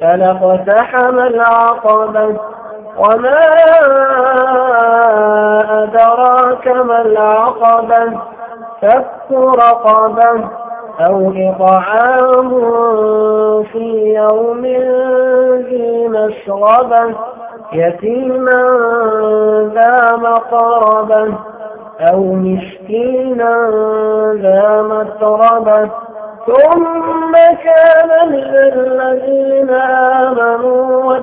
فلقتحم العقبة وما أدراك ما العقبة؟ فك رقبة أو إطعام في يوم ذي مسربة يتيما ذا مقربة أو مسكينا ذا متربة. ثم كان من الذين